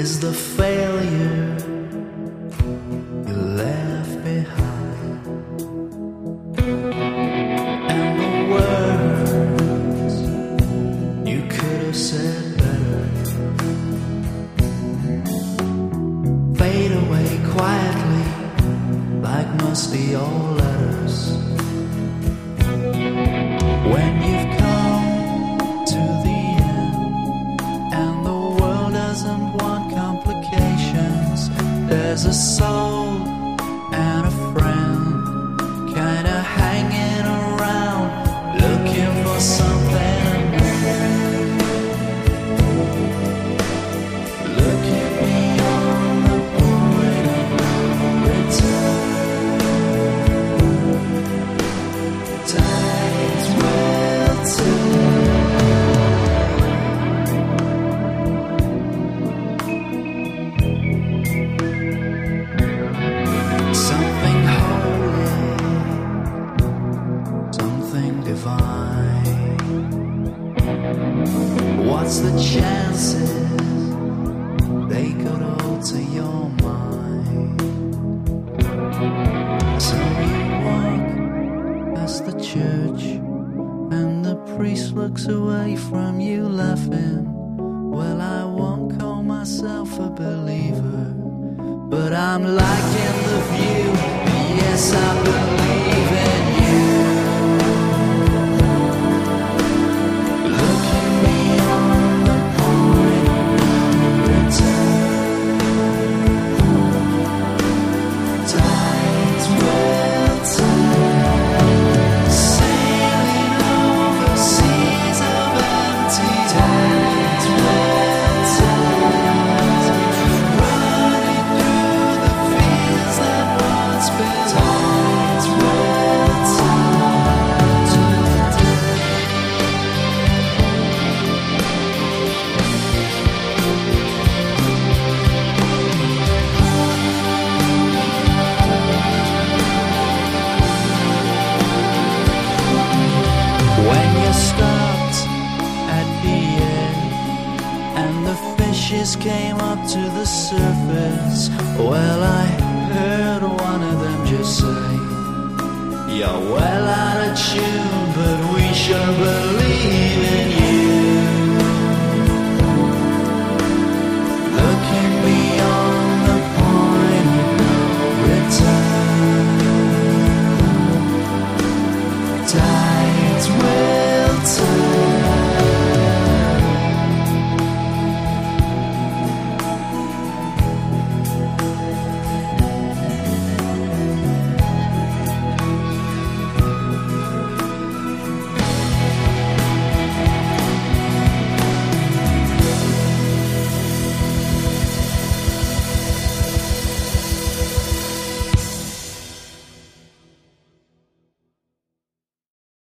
is the failure you left behind. And the words you could have said better fade away quietly like musty old letters. When you've there's a But I'm liking the view. Yes, I believe fishes came up to the surface, well, I heard one of them just say, You're well out of tune, but we sure believe